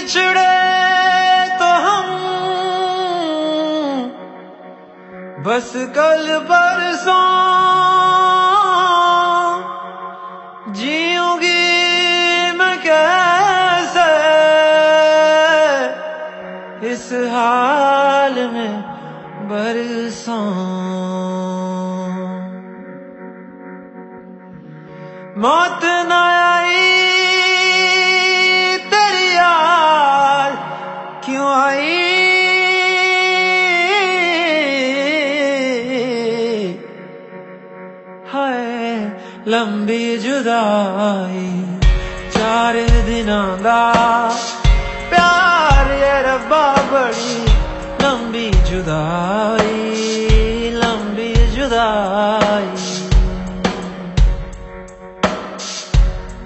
बिछड़े तो हम बस कल बरसों जीऊँगी मैं कैसे इस हाल में बरसों। मौत न आई लंबी जुदाई, चार दिना प्यार ये रब्बा बड़ी लंबी जुदाई लंबी जुदाई।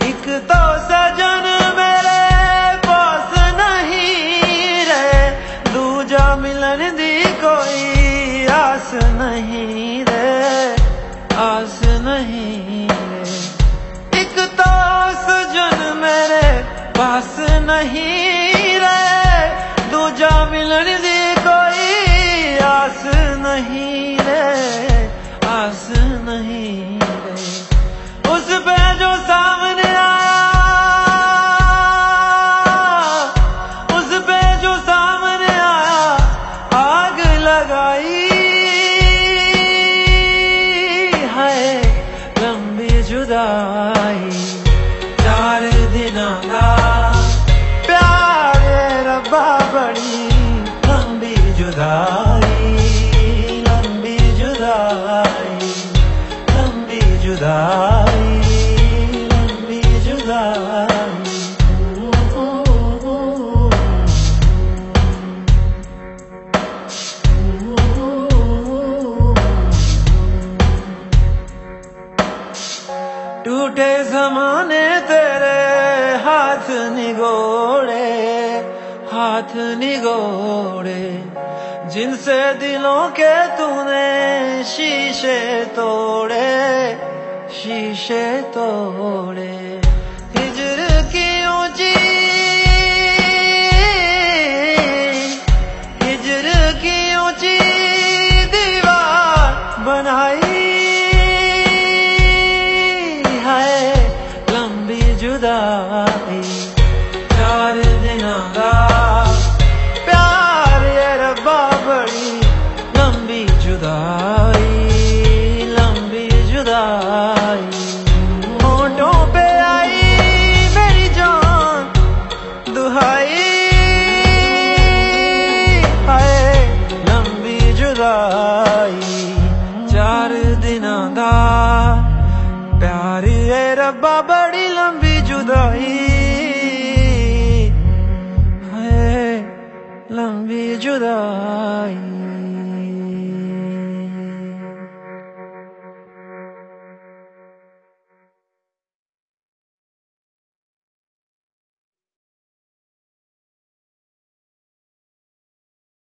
एक तो सजन मेरे पास नहीं रे दूजा मिलन दी कोई आस नहीं। एक तो सजन मेरे पास नहीं रे दूजा मिलन दी कोई आस नहीं रे आस नहीं रे उस पे जो सामने जुदाई चार दिन का प्यार रब्बा बड़ी लंबी जुदाई लंबी जुदाई लंबी जुदाई लंबी जुदाई। जमाने तेरे हाथ निगोड़े हाथ निगोड़े। जिनसे दिलों के तूने शीशे तोड़े शीशे तोड़े। लंबी जुदाई चार दिना का प्यार ये रब्बा बड़ी लंबी जुदाई लंबी जुदाई होठों पे आई मेरी जान दुहाई हाय लंबी जुदाई चार दिना दा प्यार है रब्बा बड़ी लंबी जुदाई